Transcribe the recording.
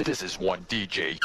This is one DJ.